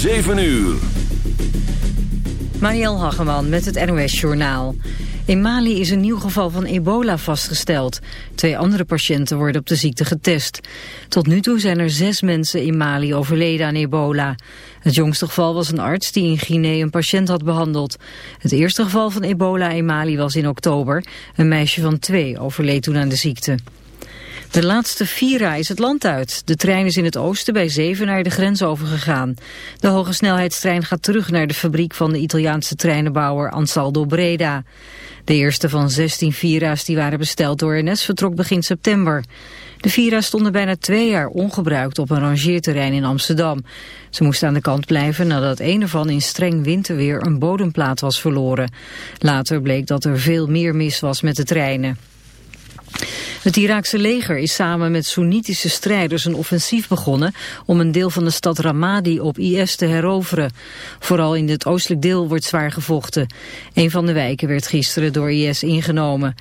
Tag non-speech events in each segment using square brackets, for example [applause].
7 uur. Marielle Hageman met het NOS Journaal. In Mali is een nieuw geval van ebola vastgesteld. Twee andere patiënten worden op de ziekte getest. Tot nu toe zijn er zes mensen in Mali overleden aan ebola. Het jongste geval was een arts die in Guinea een patiënt had behandeld. Het eerste geval van ebola in Mali was in oktober. Een meisje van twee overleed toen aan de ziekte. De laatste Vira is het land uit. De trein is in het oosten bij Zeven de grens overgegaan. De hoge snelheidstrein gaat terug naar de fabriek van de Italiaanse treinenbouwer Ansaldo Breda. De eerste van 16 Vira's die waren besteld door NS vertrok begin september. De Vira's stonden bijna twee jaar ongebruikt op een rangeerterrein in Amsterdam. Ze moesten aan de kant blijven nadat een ervan in streng winterweer een bodemplaat was verloren. Later bleek dat er veel meer mis was met de treinen. Het Iraakse leger is samen met Soenitische strijders een offensief begonnen om een deel van de stad Ramadi op IS te heroveren. Vooral in het oostelijk deel wordt zwaar gevochten. Een van de wijken werd gisteren door IS ingenomen.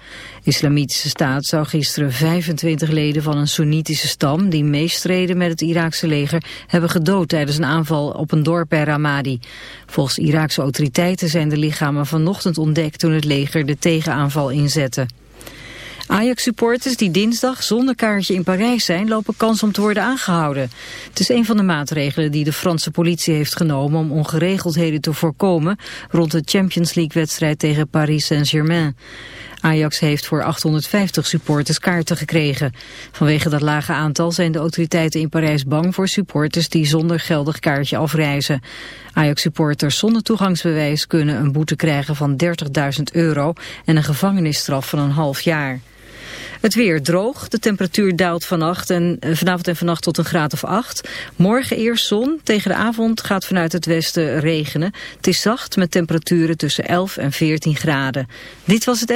Islamitische staat zou gisteren 25 leden van een Soenitische stam die meestreden met het Iraakse leger hebben gedood tijdens een aanval op een dorp bij Ramadi. Volgens Iraakse autoriteiten zijn de lichamen vanochtend ontdekt toen het leger de tegenaanval inzette. Ajax-supporters die dinsdag zonder kaartje in Parijs zijn... lopen kans om te worden aangehouden. Het is een van de maatregelen die de Franse politie heeft genomen... om ongeregeldheden te voorkomen... rond de Champions League-wedstrijd tegen Paris Saint-Germain. Ajax heeft voor 850 supporters kaarten gekregen. Vanwege dat lage aantal zijn de autoriteiten in Parijs bang voor supporters die zonder geldig kaartje afreizen. Ajax-supporters zonder toegangsbewijs kunnen een boete krijgen van 30.000 euro en een gevangenisstraf van een half jaar. Het weer droog, de temperatuur daalt vannacht en, eh, vanavond en vannacht tot een graad of 8. Morgen eerst zon, tegen de avond gaat vanuit het westen regenen. Het is zacht met temperaturen tussen 11 en 14 graden. Dit was het...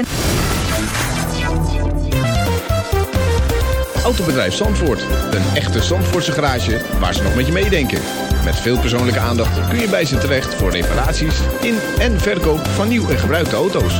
Autobedrijf Zandvoort, een echte Zandvoortse garage waar ze nog met je meedenken. Met veel persoonlijke aandacht kun je bij ze terecht voor reparaties in en verkoop van nieuw en gebruikte auto's.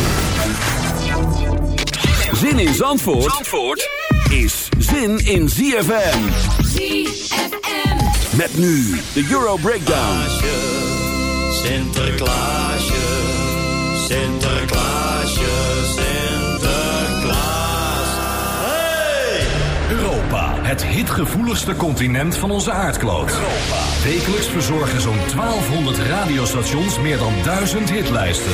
Zin in Zandvoort, Zandvoort is zin in ZFM. ZFM. Met nu de Euro Breakdown. Sinterklaasje, Sinterklaasje, Sinterklaas. Hey! Europa, het hitgevoeligste continent van onze aardkloot. Wekelijks verzorgen zo'n 1200 radiostations meer dan 1000 hitlijsten.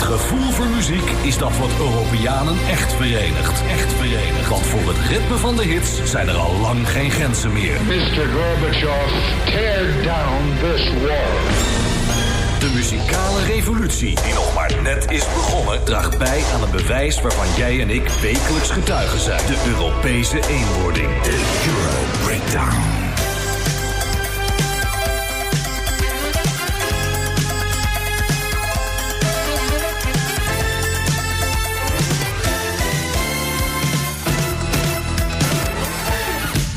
Het gevoel voor muziek is dat wat Europeanen echt verenigt. Echt verenigt. Want voor het ritme van de hits zijn er al lang geen grenzen meer. Mr. Gorbachev, tear down this wall. De muzikale revolutie, die nog maar net is begonnen, draagt bij aan een bewijs waarvan jij en ik wekelijks getuigen zijn. De Europese eenwording. De Euro Breakdown.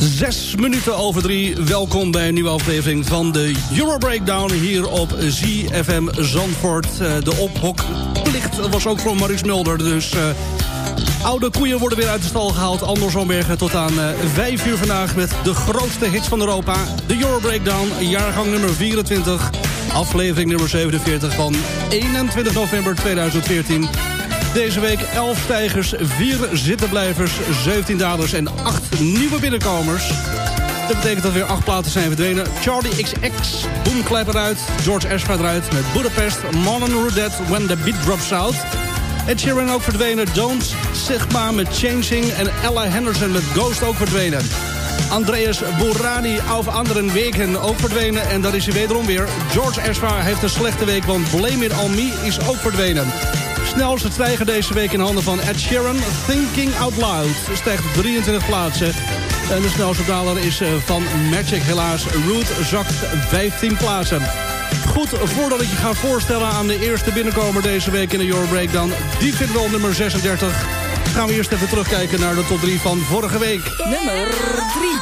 Zes minuten over drie. Welkom bij een nieuwe aflevering van de Euro Breakdown hier op ZFM Zandvoort. Uh, de ophokplicht was ook voor Maurice Mulder. Dus uh, oude koeien worden weer uit de stal gehaald. Anders Zombergen tot aan uh, vijf uur vandaag met de grootste hits van Europa. De Euro Breakdown, jaargang nummer 24. Aflevering nummer 47 van 21 november 2014. Deze week 11 stijgers, 4 zittenblijvers, 17 dalers en 8 nieuwe binnenkomers. Dat betekent dat weer 8 platen zijn verdwenen. Charlie XX, Boom Clap eruit. George Ezra eruit met Budapest. Marlon Rudet, When the Beat Drops Out. Ed Sheeran ook verdwenen. Don't Sigma met Changing. En Ella Henderson met Ghost ook verdwenen. Andreas Bourani auf anderen weken ook verdwenen. En dat is hij wederom weer. George Ezra heeft een slechte week, want Blame It is ook verdwenen. Snelste stijger deze week in handen van Ed Sheeran. Thinking Out Loud stijgt 23 plaatsen. En de snelste daler is eh, van Magic helaas. Root zakt 15 plaatsen. Goed, voordat ik je ga voorstellen aan de eerste binnenkomer deze week in de Euro Breakdown. Die vinden we op nummer 36. Gaan we eerst even terugkijken naar de top 3 van vorige week. Nummer 3.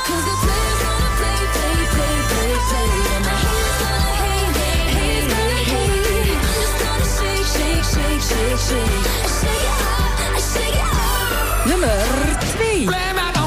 Nummer 2.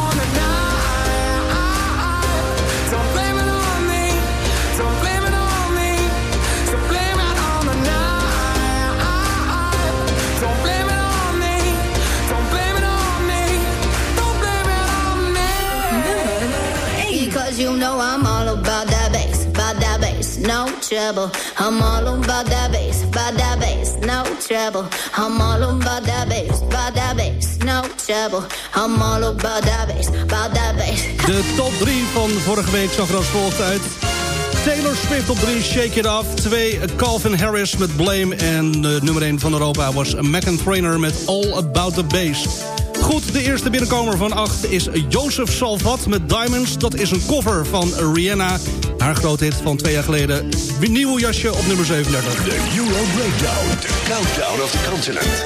Trouble. I'm all about that bass, about that bass, no trouble. I'm all about that bass, about that bass, no trouble. I'm all about that bass, about that bass. De top 3 van vorige week zag er als volgt uit. Taylor Swift op 3, Shake It Off. 2, Calvin Harris met Blame. En de nummer 1 van Europa was Megan Trainer met All About The Bass. Goed, de eerste binnenkomer van 8 is Joseph Salvat met Diamonds. Dat is een cover van Rihanna. Haar grote hit van twee jaar geleden. Nieuw jasje op nummer 37. De Euro Breakdown. De countdown of the continent.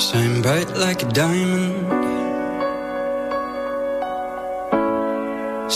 Shine bright like a diamond.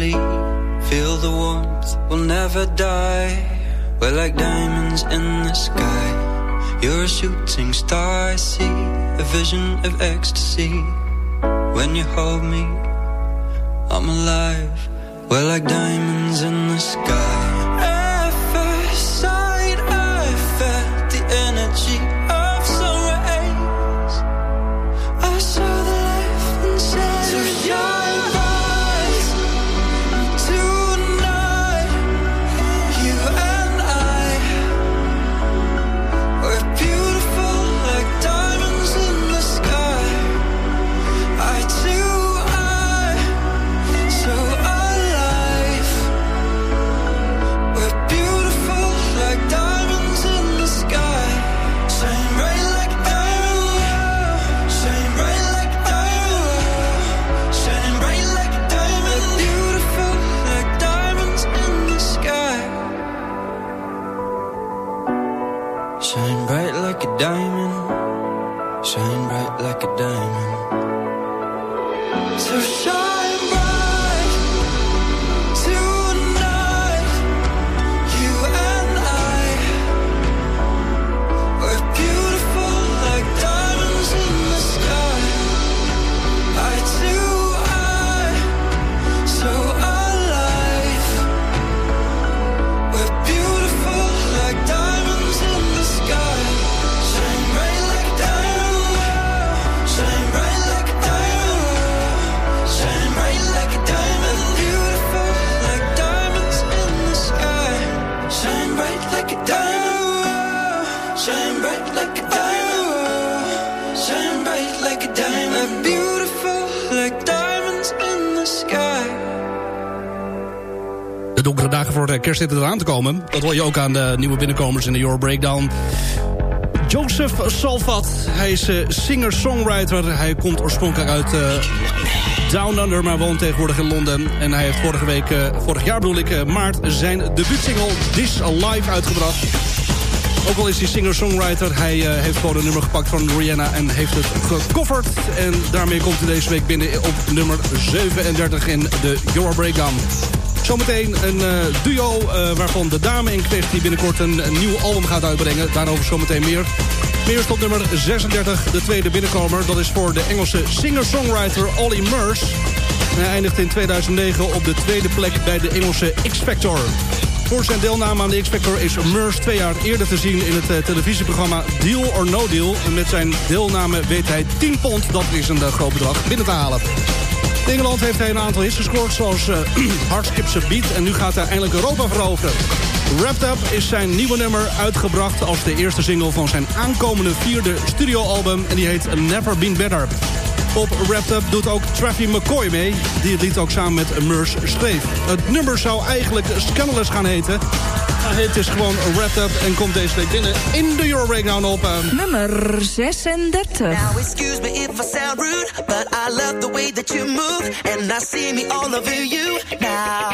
Feel the warmth. We'll never die. We're like diamonds in the sky. You're a shooting star. I see a vision of ecstasy. When you hold me, I'm alive. We're like diamonds in the sky. Dagen voor de kerst zitten eraan te komen. Dat hoor je ook aan de nieuwe binnenkomers in de Euro Breakdown. Joseph Salvat, hij is eh, singer-songwriter. Hij komt oorspronkelijk uit eh, Down Under, maar woont tegenwoordig in Londen. En hij heeft vorige week, eh, vorig jaar bedoel ik, maart... zijn debuutsingle This Alive uitgebracht. Ook al is hij singer-songwriter, hij heeft gewoon een nummer gepakt van Rihanna... en heeft het gecoverd. En daarmee komt hij deze week binnen op nummer 37 in de Euro Breakdown. Zometeen een eh, duo eh, waarvan de dame in kwestie binnenkort een, nieuw album gaat uitbrengen. Daarover zometeen meer. Meer tot nummer 36, de tweede binnenkomer. Dat is voor de Engelse singer-songwriter Ollie Murs. Hij eindigt in 2009 op de tweede plek bij de Engelse X-Factor. Voor zijn deelname aan de X-Factor is Murs twee jaar eerder te zien in het eh, televisieprogramma Deal or No Deal. En met zijn deelname weet hij 10 pond, dat is een groot bedrag, binnen te halen. Engeland heeft hij een aantal hits gescoord, zoals [clears throat] uh, Beat. En nu gaat hij eindelijk Europa veroveren. Wrapped Up is zijn nieuwe nummer uitgebracht als de eerste single van zijn aankomende vierde studioalbum. En die heet Never Been Better. Op Wrapped Up doet ook Traffy McCoy mee, die het lied ook samen met Murs schreef. Het nummer zou eigenlijk Scandalous gaan heten. Maar het is gewoon Wrapped Up en komt deze week binnen in de Euro Breakdown op... Uh... Nummer 36. Now excuse me if I sound rude, but I love the way that you move, and I see me all over you now.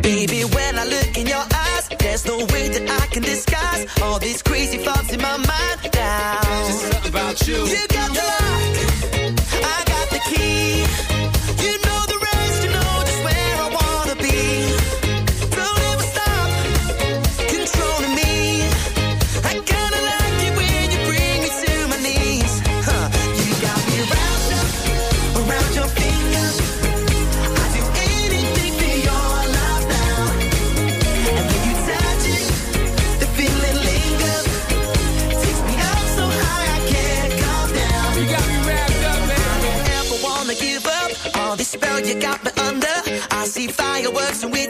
Baby, when I look in your eyes, there's no way that I can disguise all these crazy thoughts in my mind now. Just something about you. You got the lock, see fireworks when we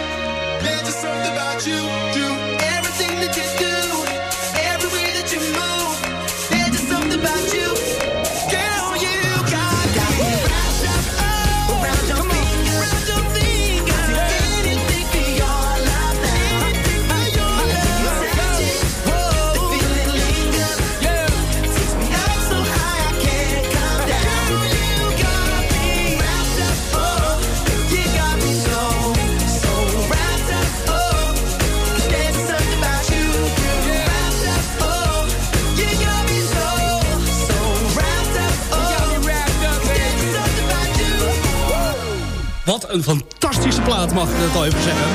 Een fantastische plaat, mag ik het al even zeggen.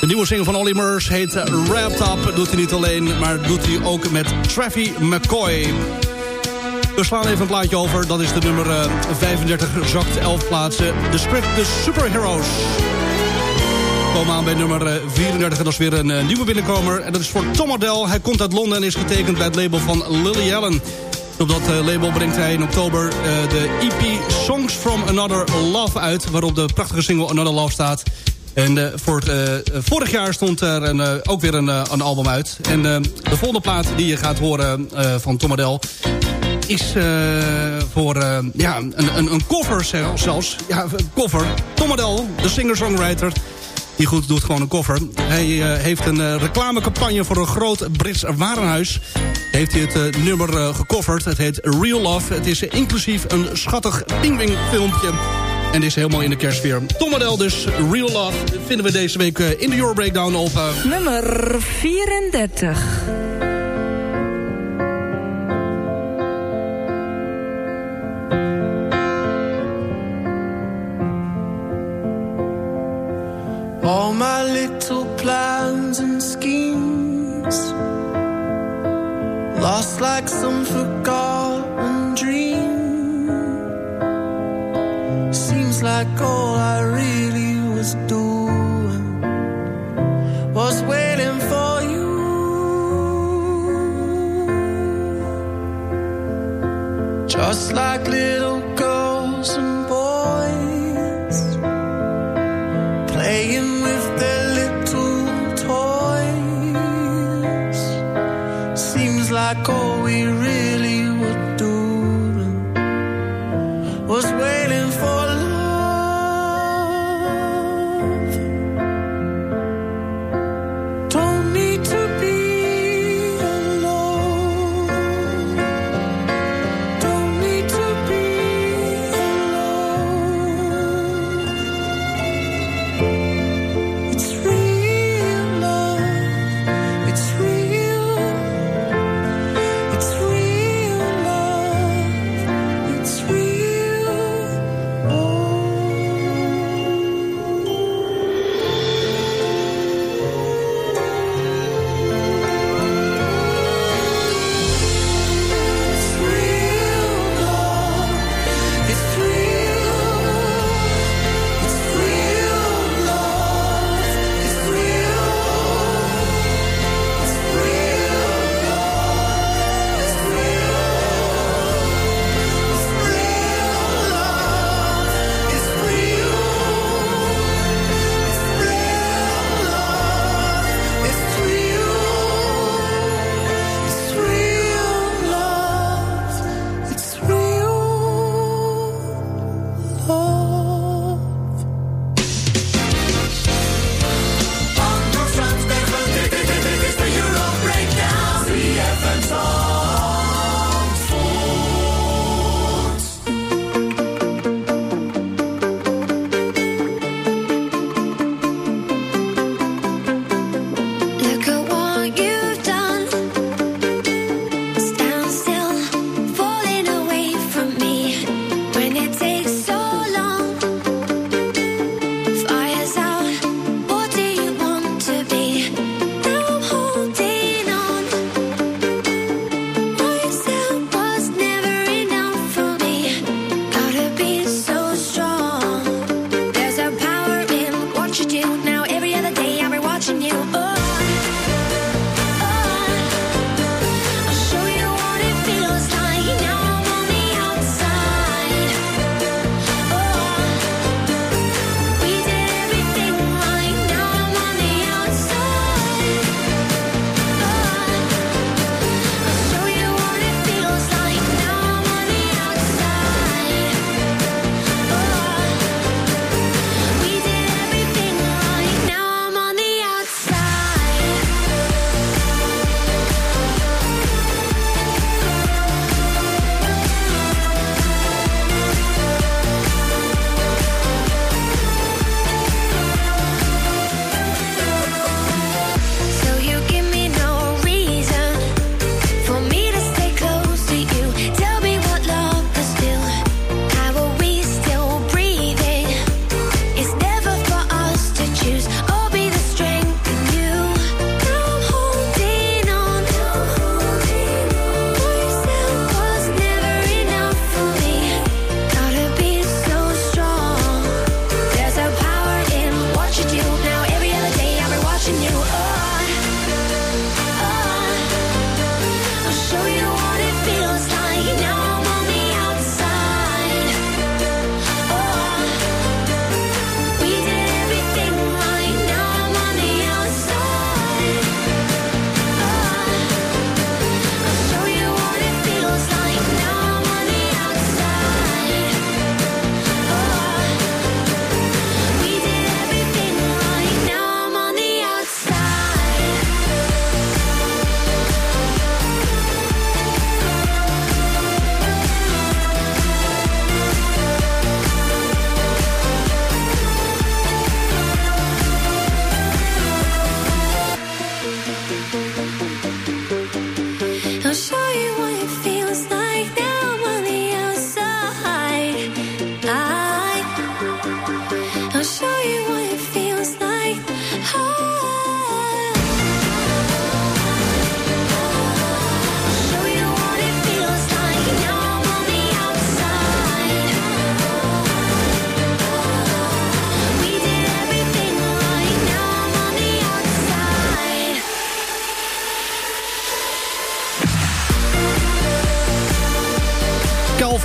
De nieuwe single van Olly Murs heet eh, Wrapped Up. Doet hij niet alleen, maar doet hij ook met Travis McCoy. We slaan even een plaatje over. Dat is de nummer eh, 35, zakt 11 plaatsen. De script The Superheroes. We komen aan bij nummer eh, 34 en dat is weer een eh, nieuwe binnenkomer. En dat is voor Tom Odell. Hij komt uit Londen en is getekend bij het label van Lily Allen. Op dat eh, label brengt hij in oktober eh, de EP Songs From Another Love uit... waarop de prachtige single Another Love staat. En eh, voor vorig jaar stond er een, ook weer een, een album uit. En de volgende plaat die je gaat horen van Tom Adele is voor ja, een, een, een cover zel- zelfs. Ja, een cover. Tom Adele, de singer-songwriter... Die goed doet gewoon een cover. Hij eh, heeft een eh, reclamecampagne voor een groot Brits warenhuis. Heeft hij het eh, nummer gecoverd. Het heet Real Love. Het is inclusief een schattig pingwing filmpje. En is helemaal in de kerstsfeer. Tom Adele dus, Real Love. Vinden we deze week in de Euro Breakdown op... Nummer 34. All my little plans and schemes lost like some forgotten dream. Seems like all I really was doing was waiting for you. Just like little Seems like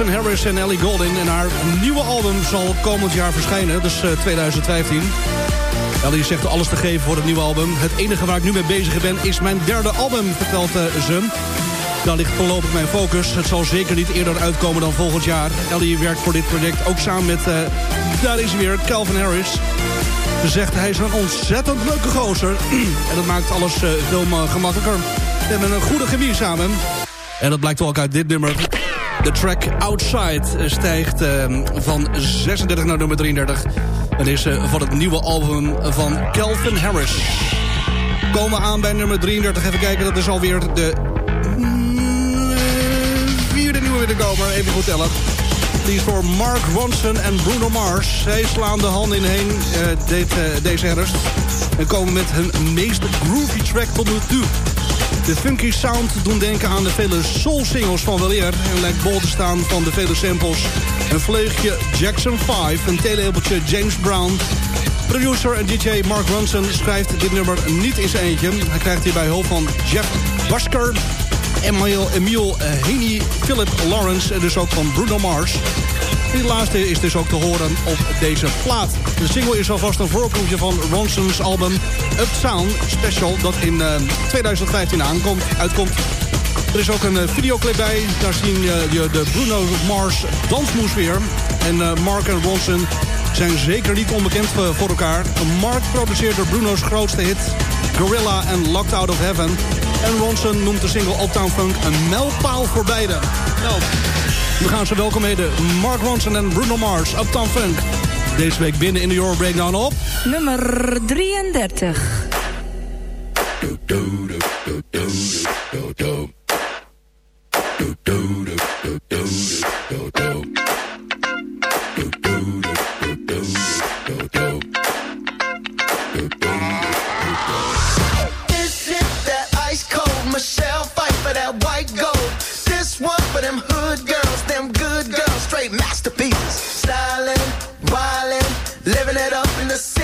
Harris en Ellie Goulding. En haar nieuwe album zal komend jaar verschijnen, dus eh, 2015. Ellie zegt alles te geven voor het nieuwe album. Het enige waar ik nu mee bezig ben is mijn derde album, vertelt eh, ze. Daar ligt voorlopig mijn focus. Het zal zeker niet eerder uitkomen dan volgend jaar. Ellie werkt voor dit project ook samen met, eh, daar is weer, Calvin Harris. Ze zegt hij is een ontzettend leuke gozer. [clears throat] en dat maakt alles eh, veel eh, gemakkelijker. We hebben een goede chemie samen. En dat blijkt ook uit dit nummer. De track Outside stijgt eh, van 36 naar nummer 33. En is eh, van het nieuwe album van Calvin Harris. Komen aan bij nummer 33. Even kijken, dat is alweer de mm, vierde nieuwe binnenkomer. Even goed tellen. Die is voor Mark Ronson en Bruno Mars. Zij slaan de handen inheen eh, dit, eh, deze herfst. En komen met hun meest groovy track tot nu toe. De funky sound doen denken aan de vele soul-singles van weleer... en lijkt bol te staan van de vele samples. Een vleugje Jackson 5, een theelabeltje James Brown... Producer en DJ Mark Ronson schrijft dit nummer niet in zijn eentje. Hij krijgt hierbij hulp van Jeff Basker... Emile, Emile eh, Haney, Philip Lawrence en dus ook van Bruno Mars. Die laatste is dus ook te horen op deze plaat. De single is alvast een voorproefje van Ronson's album Uptown Special... dat in eh, 2015 aankomt, uitkomt. Er is ook een eh, videoclip bij. Daar zien eh, je de Bruno Mars dansmoes weer. En eh, Mark en Ronson zijn zeker niet onbekend voor elkaar. Mark produceerde Bruno's grootste hit... Gorilla en Locked Out of Heaven. En Ronson noemt de single Uptown Funk een mijlpaal voor beide. Nou, we gaan ze welkom heten. Mark Ronson en Bruno Mars, Uptown Funk. Deze week binnen in de Euro Breakdown op... Nummer 33. This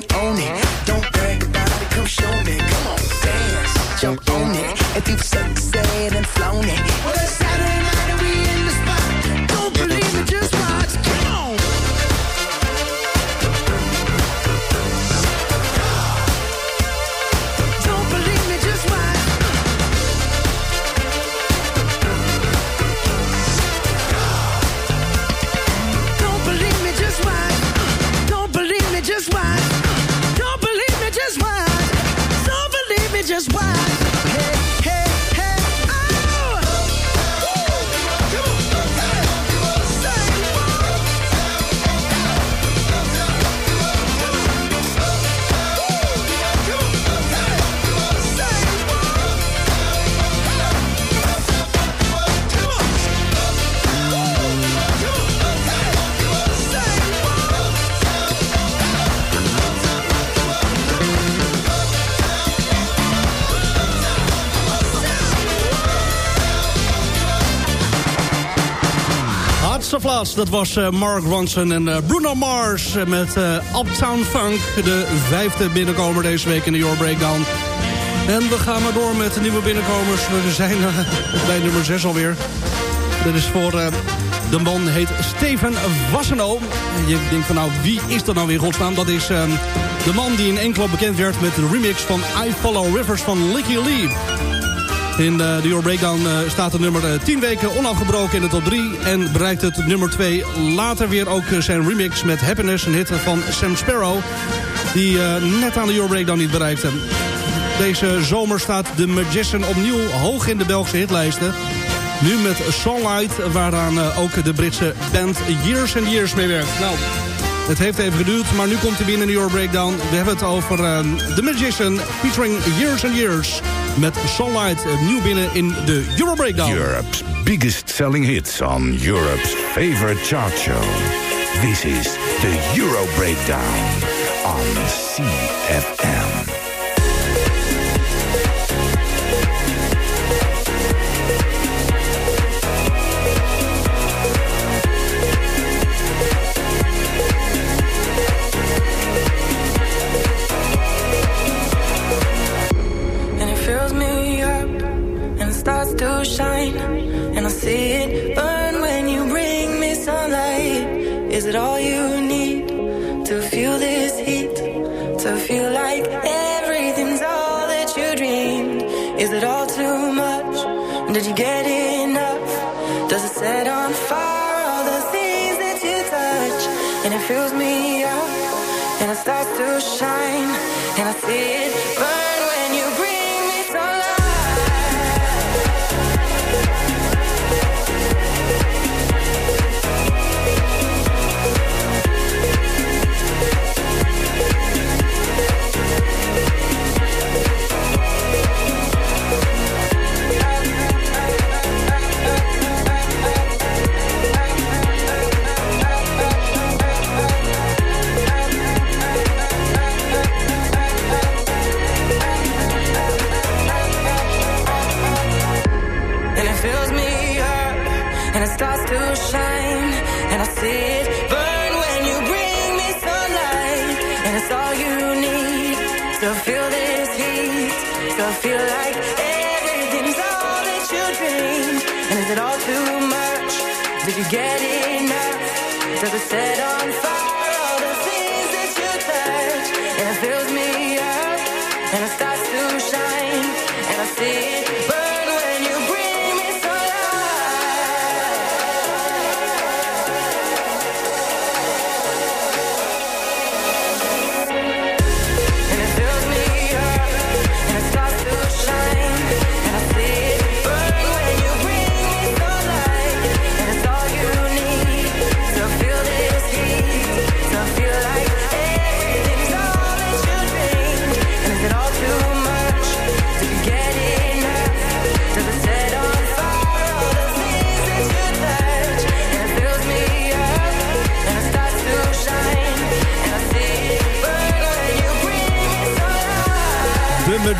freak own it, don't brag about it, come show me. Come on, dance, jump on it. If you succeed and flown it, well it's Saturday night Hartstikke dat was eh, Mark Ronson en eh, Bruno Mars eh, met Uptown Funk. De vijfde binnenkomer deze week in de Your Breakdown. En we gaan maar door met de nieuwe binnenkomers. We zijn [laughs] bij nummer 6 alweer. Dit is voor de man heet Steven Wasseno. Je denkt van nou, wie is dat nou weer godsnaam? Dat is eh, de man die in Enkelo bekend werd met de remix van I Follow Rivers van Licky Lee. In de, de Your Breakdown eh, staat het nummer eh, 10 weken onafgebroken in de top 3. En bereikt het nummer 2 later weer ook eh, zijn remix met Happiness. Een hit van Sam Sparrow. Die eh, net aan de Your Breakdown niet bereikte. Deze zomer staat The Magician opnieuw hoog in de Belgische hitlijsten. Nu met Sunlight, waaraan eh, ook de Britse band Years and Years mee werkt. Nou, het heeft even geduurd, maar nu komt hij binnen in de Euro Breakdown. We hebben het over eh, The Magician featuring Years and Years. Met Sunlight eh, nieuw binnen in de Euro Breakdown. Europe's biggest selling hits on Europe's favorite chart show. This is the Euro Breakdown on CFM. And if it all too much, bit you get now, just a set on fire, this is it fills me up and it starts to shine. And I see it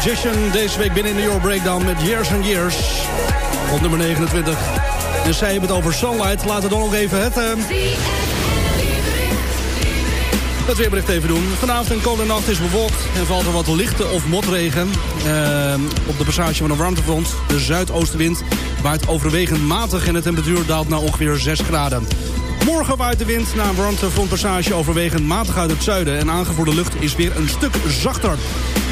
Magician deze week binnen in de Euro Breakdown met Years and Years. Op nummer 29. En zij hebben het over Sunlight. Laten we dan ook even het... Uh, het weerbericht even doen. Vanavond en komende nacht is bewolkt en valt er wat lichte of motregen. Uh, op de passage van een warmtefront. De zuidoostenwind waait overwegend matig en de temperatuur daalt naar ongeveer 6 graden. Morgen waait de wind na een warmtefrontpassage overwegend matig uit het zuiden... en aangevoerde lucht is weer een stuk zachter.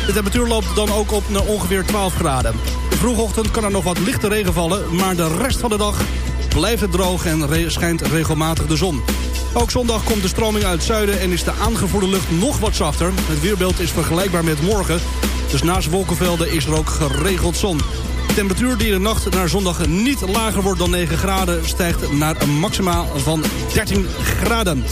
De temperatuur loopt dan ook op naar ongeveer 12 graden. Vroegochtend kan er nog wat lichte regen vallen... maar de rest van de dag blijft het droog en schijnt regelmatig de zon. Ook zondag komt de stroming uit zuiden en is de aangevoerde lucht nog wat zachter. Het weerbeeld is vergelijkbaar met morgen. Dus naast wolkenvelden is er ook geregeld zon. De temperatuur die de nacht naar zondag niet lager wordt dan 9 graden... stijgt naar een maximaal van 13 graden.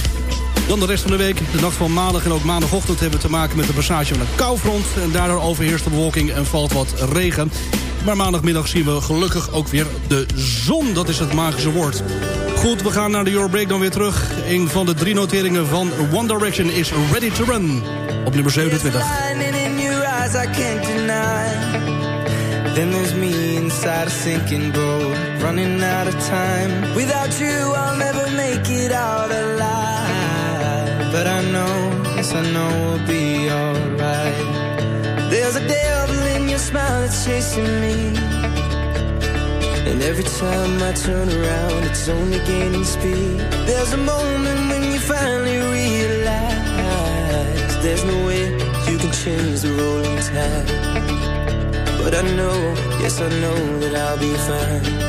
Dan de rest van de week. De nacht van maandag en ook maandagochtend hebben we te maken met de passage van een koufront. En daardoor overheerst de bewolking en valt wat regen. Maar maandagmiddag zien we gelukkig ook weer de zon. Dat is het magische woord. Goed, we gaan naar de Euro Breakdown weer terug. Een van de drie noteringen van One Direction is Ready to Run. Op nummer 27. Then there's me inside a sinking boat, running out of time. Without you, I'll never make it out alive. But I know, yes, I know we'll be alright. There's a devil in your smile that's chasing me. And every time I turn around, it's only gaining speed. There's a moment when you finally realize there's no way you can change the rolling tide. But I know, yes, I know that I'll be fine.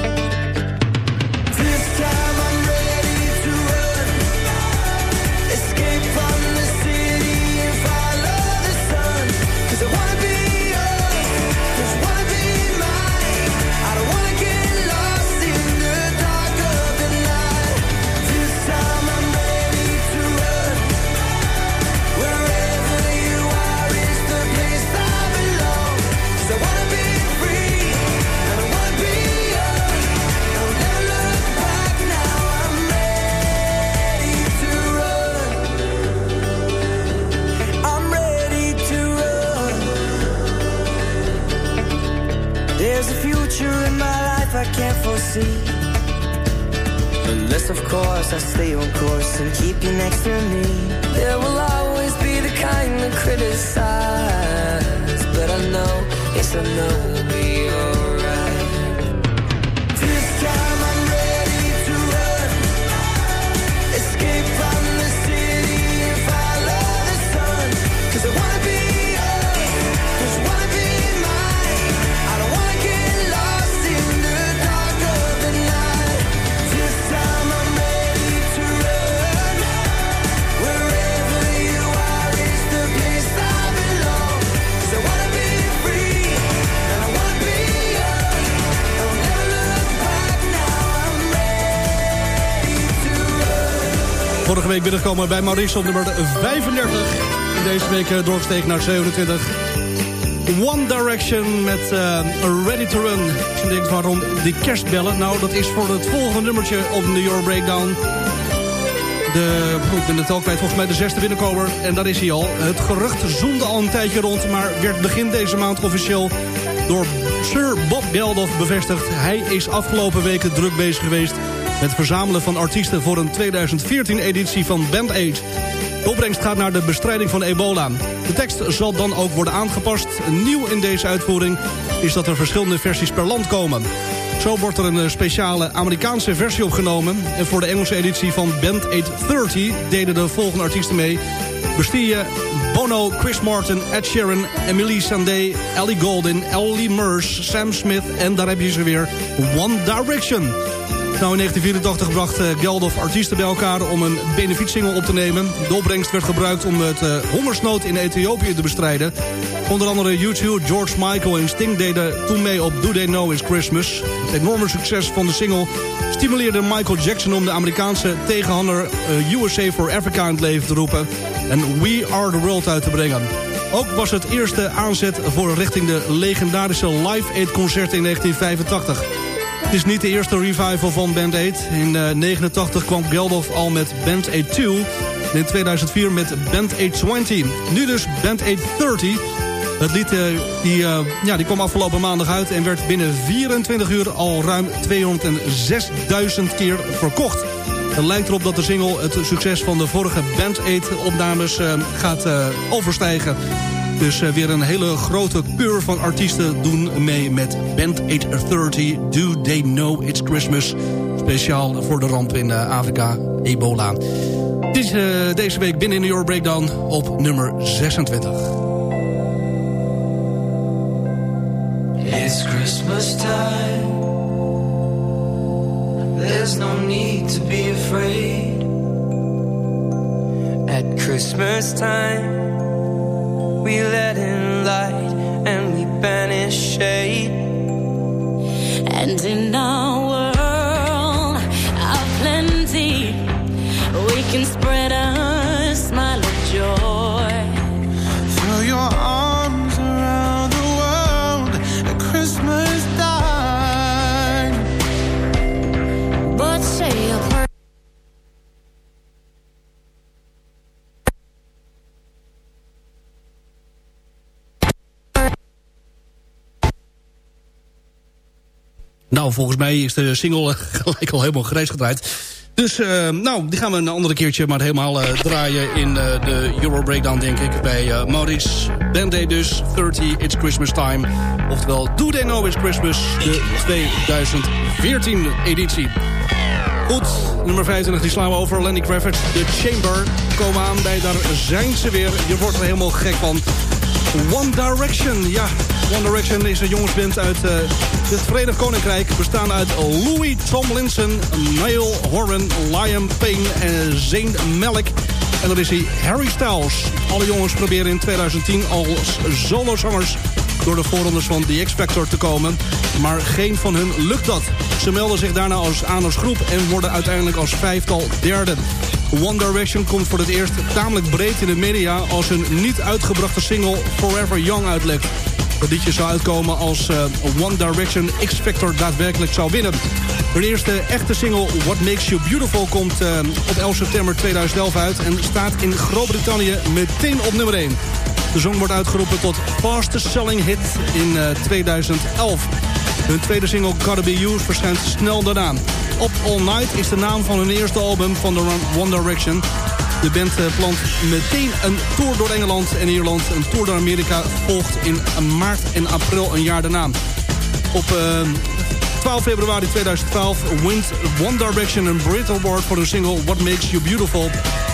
I can't foresee. Unless, of course, I stay on course and keep you next to me. There will always be the kind that criticize. But I know, yes, I know week binnengekomen bij Maurice op nummer 35. En deze week eh, doorgestegen naar 27. One Direction met eh, Ready to Run. Als je denkt waarom die kerstbellen? Nou, dat is voor het volgende nummertje op de Euro Breakdown. De, goed, ik het al volgens mij de zesde binnenkomer. En daar is hij al. Het gerucht zoemde al een tijdje rond... maar werd begin deze maand officieel door Sir Bob Geldof bevestigd. Hij is afgelopen weken druk bezig geweest... het verzamelen van artiesten voor een 2014-editie van Band Aid. De opbrengst gaat naar de bestrijding van ebola. De tekst zal dan ook worden aangepast. Nieuw in deze uitvoering is dat er verschillende versies per land komen. Zo wordt er een eh, speciale Amerikaanse versie opgenomen. En voor de Engelse editie van Band 830 deden de volgende artiesten mee. Bastille, Bono, Chris Martin, Ed Sheeran, Emily Sandé, Ellie Goulding, Ellie Murs, Sam Smith en daar heb je ze weer, One Direction. Nou, in 1984 bracht eh, Geldof artiesten bij elkaar om een benefietsingle op te nemen. De opbrengst werd gebruikt om het eh, hongersnood in Ethiopië te bestrijden. Onder andere U2, George Michael en Sting deden toen mee op Do They Know It's Christmas. Het enorme succes van de single stimuleerde Michael Jackson om de Amerikaanse tegenhander eh, USA for Africa in het leven te roepen. En We Are The World uit te brengen. Ook was het eerste aanzet voor richting de legendarische Live Aid concert in 1985. Het is niet de eerste revival van Band 8. In 1989 kwam Geldof al met Band 8 2. En in 2004 met Band 820. Nu dus Band 830. Het lied eh, die, eh, ja, die kwam afgelopen maandag uit... en werd binnen 24 uur al ruim 206.000 keer verkocht. Het lijkt erop dat de single het succes van de vorige Band Aid opnames eh, gaat eh, overstijgen. Dus eh, weer een hele grote keur van artiesten doen mee met Band Aid 30. Do They Know It's Christmas? Speciaal voor de ramp in eh, Afrika, ebola. Dit is eh, deze week binnen in de Euro Breakdown op nummer 26. It's Christmas time. There's no need to be afraid. At Christmas time, we let in volgens mij is de single [laughs] gelijk al helemaal grijs gedraaid. Dus, eh, nou, die gaan we een andere keertje maar helemaal eh, draaien in eh, de Euro Breakdown, denk ik. Bij Maurice Day dus, 30 It's Christmas Time. Oftewel, Do They Know It's Christmas, de 2014 editie. Goed, nummer 25, die slaan we over. Lenny Kravitz, The Chamber, komen aan bij, daar zijn ze weer. Je wordt er helemaal gek van. One Direction, ja. One Direction is een jongensband uit eh, het Verenigd Koninkrijk. Bestaan uit Louis Tomlinson, Niall Horan, Liam Payne en Zayn Malik. En dan is hij Harry Styles. Alle jongens proberen in 2010 als solozangers door de voorrondes van The X Factor te komen. Maar geen van hun lukt dat. Ze melden zich daarna als, aan groep en worden uiteindelijk als vijftal derde. One Direction komt voor het eerst tamelijk breed in de media... als hun niet uitgebrachte single Forever Young uitlekt. Dat liedje zou uitkomen als eh, One Direction X Factor daadwerkelijk zou winnen. Hun eerste echte single What Makes You Beautiful komt eh, op 11 september 2011 uit... en staat in Groot-Brittannië meteen op nummer 1. De song wordt uitgeroepen tot fastest selling hit in eh, 2011. Hun tweede single Gotta Be Used verschijnt snel daarna. Up All Night is de naam van hun eerste album van de One Direction. De band eh, plant meteen een tour door Engeland en Ierland. Een tour door Amerika volgt in maart en april een jaar daarna. Op eh, 12 februari 2012 wint One Direction een Brit Award voor hun single What Makes You Beautiful.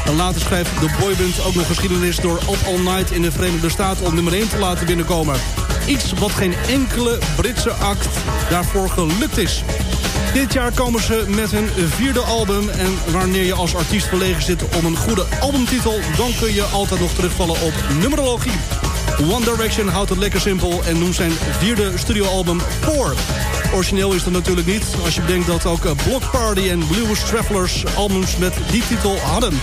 En later schrijft de boyband ook nog geschiedenis door Up All Night in de Verenigde Staten om nummer 1 te laten binnenkomen. Iets wat geen enkele Britse act daarvoor gelukt is. Dit jaar komen ze met hun vierde album. En wanneer je als artiest verlegen zit om een goede albumtitel... dan kun je altijd nog terugvallen op numerologie. One Direction houdt het lekker simpel en noemt zijn vierde studioalbum Four. Origineel is dat natuurlijk niet, als je bedenkt dat ook eh, Block Party en Blues Travelers albums met die titel hadden.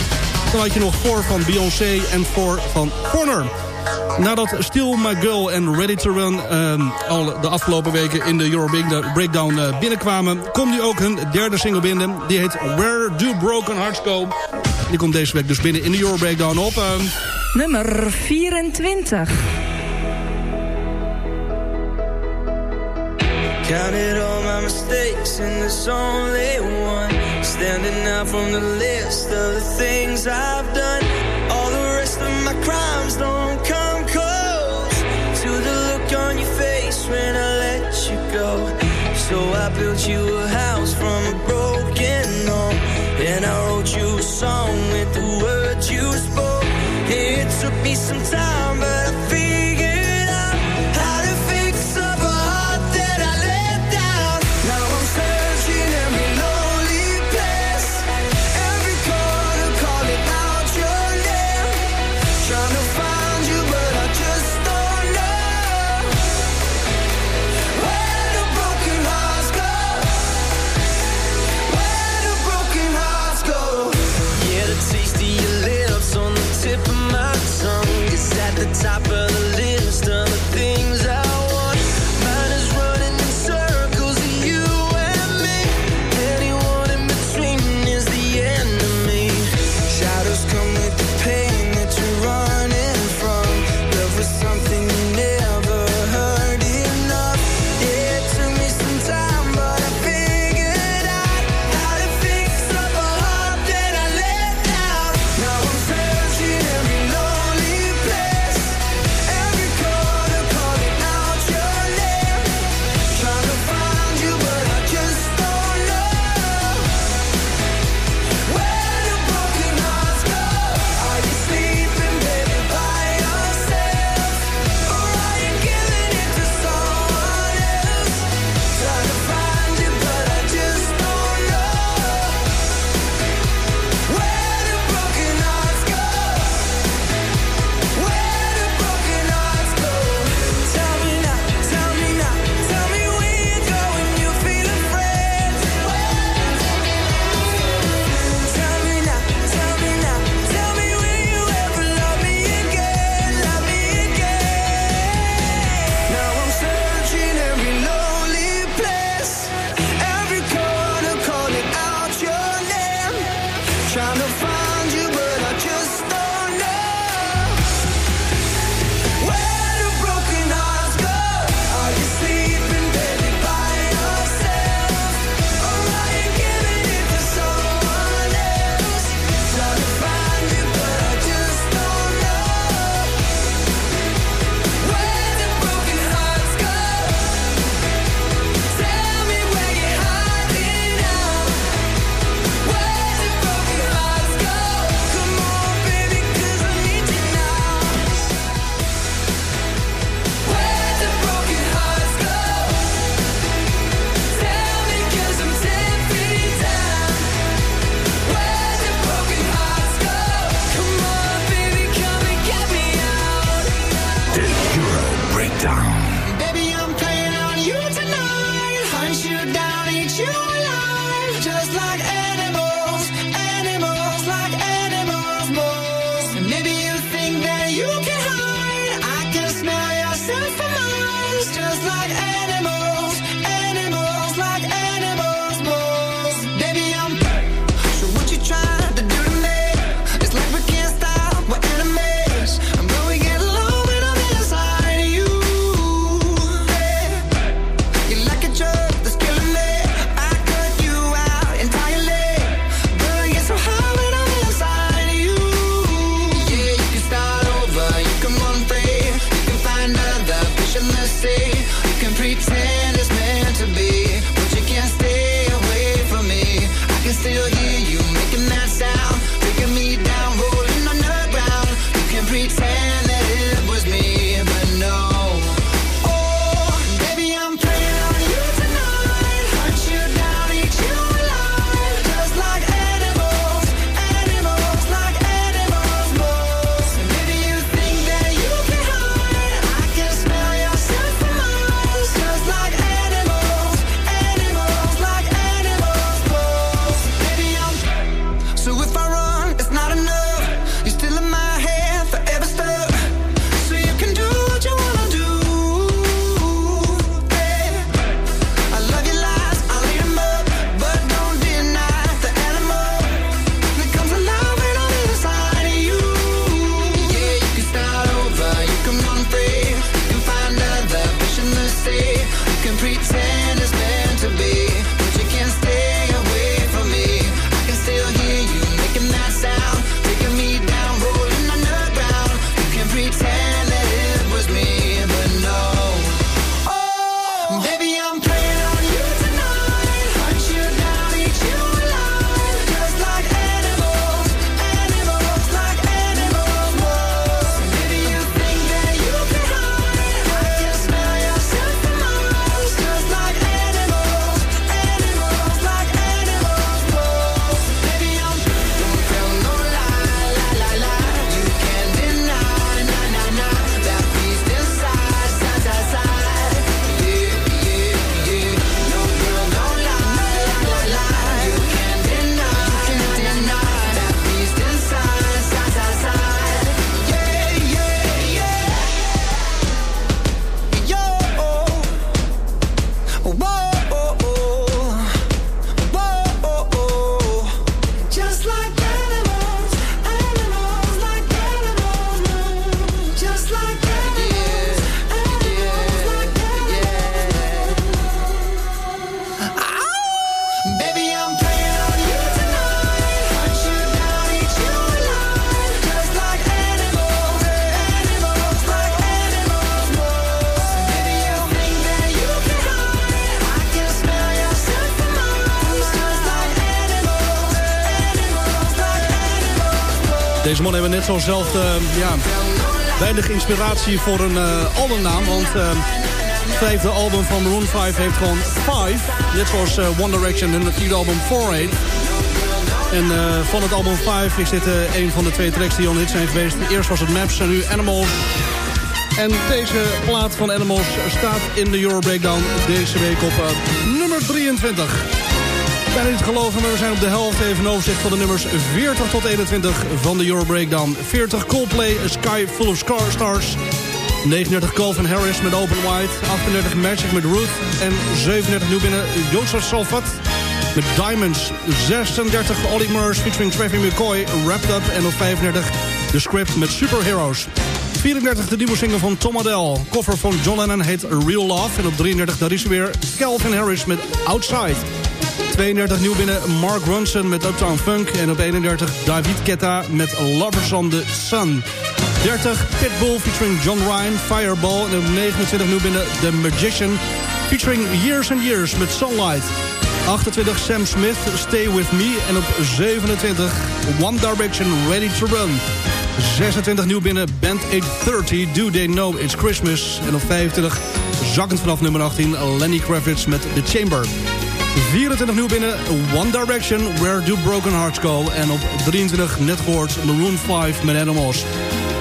Dan had je nog Four van Beyoncé en Four van Corner. Nadat Still My Girl en Ready to Run ehm, al de afgelopen weken in de Euro Break- Breakdown eh, binnenkwamen... komt nu ook hun derde single binnen. Die heet Where Do Broken Hearts Go. Die komt deze week dus binnen in de Euro Breakdown op... ehm, Nummer 24. Counted all my mistakes and there's only one standing out from the list of the things I've done. All the rest of my crimes don't when I let you go. So I built you a house from a broken home, and I wrote you a song with the words you spoke. It took me some time, but just like net zo zelf eh, ja, weinig inspiratie voor een eh, albumnaam. Want eh, het vijfde album van Maroon 5 heeft gewoon 5. Net zoals eh, One Direction het vierde album 4 En eh, van het album 5 is dit een van de twee tracks die on hit zijn geweest. Eerst was het Maps en nu Animals. En deze plaat van Animals staat in de Euro Breakdown deze week op nummer 23. Bijna niet geloven, maar we zijn op de helft even overzicht van de nummers 40 tot 21 van de Euro Breakdown. 40 Coldplay, A Sky Full of Stars. 39 Calvin Harris met Open Wide. 38 Magic met Ruth. En 37 nieuw binnen Joseph Salvat met Diamonds. 36 Ollie Murs featuring Travis McCoy, Wrapped Up. En op 35 The Script met Superheroes. 34 de nieuwe single van Tom Adele. Cover van John Lennon heet Real Love. En op 33 daar is weer Calvin Harris met Outside. 32 nieuw binnen Mark Ronson met Uptown Funk. En op 31 David Guetta met Lovers on the Sun. 30 Pitbull featuring John Ryan, Fireball. En op 29 nieuw binnen The Magician featuring Years and Years met Sunlight. 28 Sam Smith, Stay With Me. En op 27 One Direction, Ready to Run. 26 nieuw binnen Band 830, Do They Know It's Christmas. En op 25 zakkend vanaf nummer 18 Lenny Kravitz met The Chamber. 24 nieuw binnen One Direction, Where Do Broken Hearts Go. En op 23 net gehoord Maroon 5 met Animals.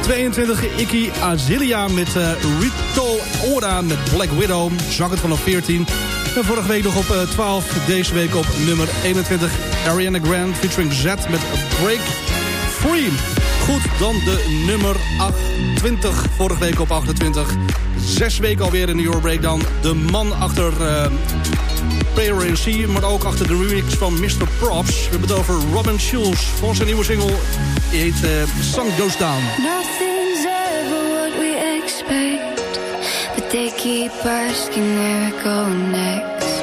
22 Iki Azilia met uh, Rito Ora met Black Widow. Zakkend vanaf 14. En vorige week nog op eh, 12, deze week op nummer 21. Ariana Grande featuring Z met Break Free. Goed, dan de nummer 28. Vorige week op 28. Zes weken alweer in de Euro Breakdown. De man achter uh, Sea, maar ook achter de remix van Mr. Props. We hebben het over Robin Schulz. Voor zijn nieuwe single, die heet uh, Sun Goes Down. Nothing's ever what we expect, but they keep asking where we go next.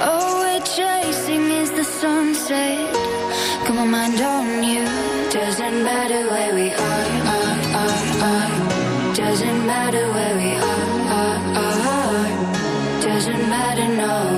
All we're chasing is the sunset. Come on, mind on you. Doesn't matter where we are. Doesn't matter where we are, are, are. Doesn't matter, no.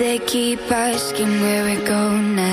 They keep asking where we go next.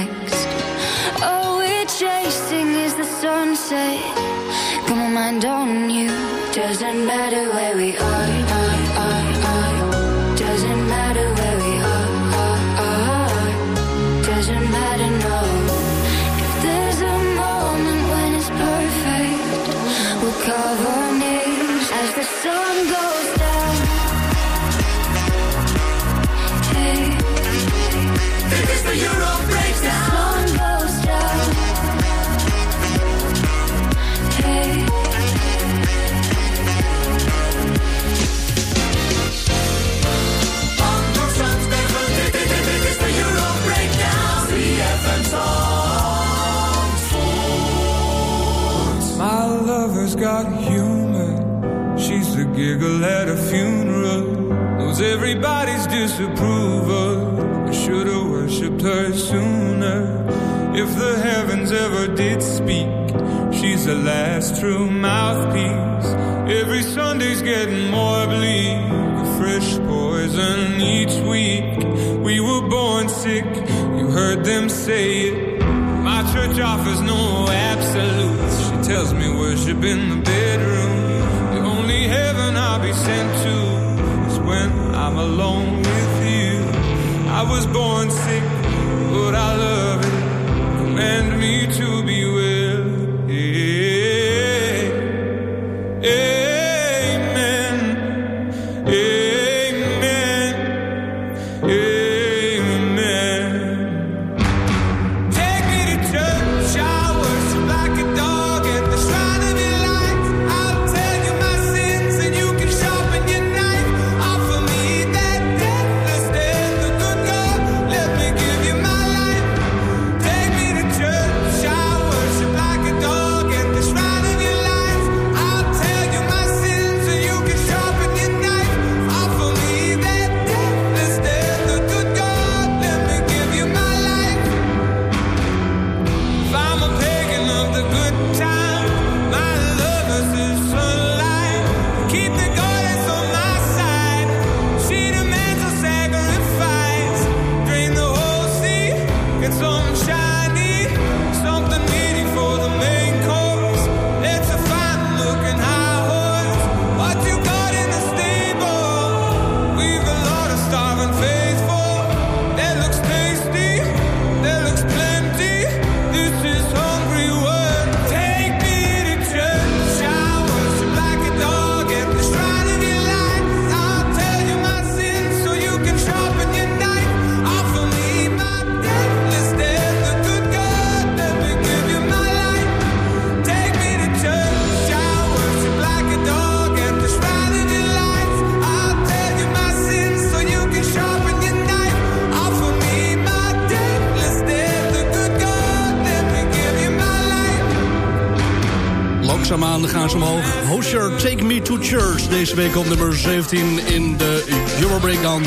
Week op nummer 17 in de Euro Breakdown.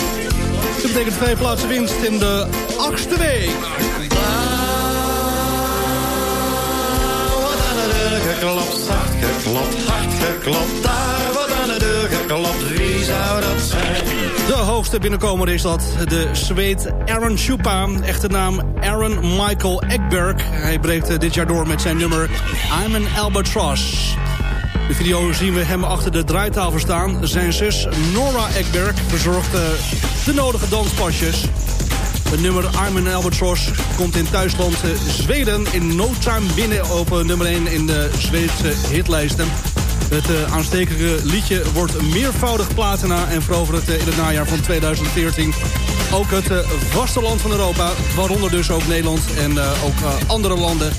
Dat betekent twee plaatsen winst in de achtste week. Geklopt, zacht geklopt, hard geklopt. Daar wordt aan de deur geklopt. Wie zou dat zijn? De hoogste binnenkomer is dat de Zweed Aaron Schupa. Echte naam Aaron Michael Ekberg. Hij breekt eh, dit jaar door met zijn nummer I'm an Albatross. De video zien we hem achter de draaitafel staan. Zijn zus Nora Ekberg verzorgt eh, de nodige danspasjes. Het nummer I'm an Albatross komt in thuisland eh, Zweden in no time binnen op eh, nummer 1 in de Zweedse hitlijsten. Het aanstekelijke liedje wordt meervoudig platina en verovert het in het najaar van 2014 ook het uh, vasteland van Europa, waaronder dus ook Nederland en ook andere landen.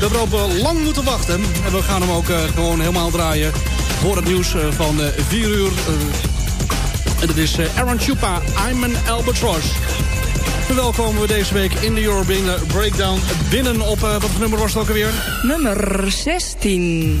We hebben lang moeten wachten en we gaan hem ook gewoon helemaal draaien voor het nieuws van 4 uur. en dat is Aaron Chupa, I'm an Albatross. Verwelkomen we deze week in de Euro Breakdown binnen op, wat nummer was het ook alweer? Nummer 16.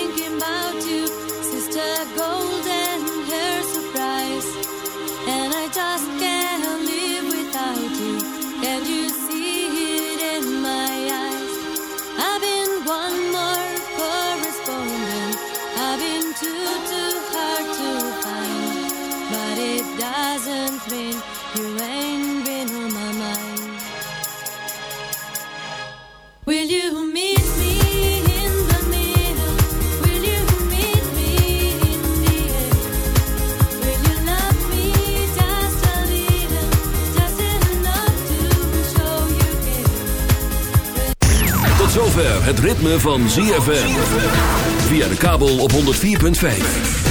you ain't been on my mind. Will you meet me? Tot zover het ritme van ZFM. Via de kabel op 104.5.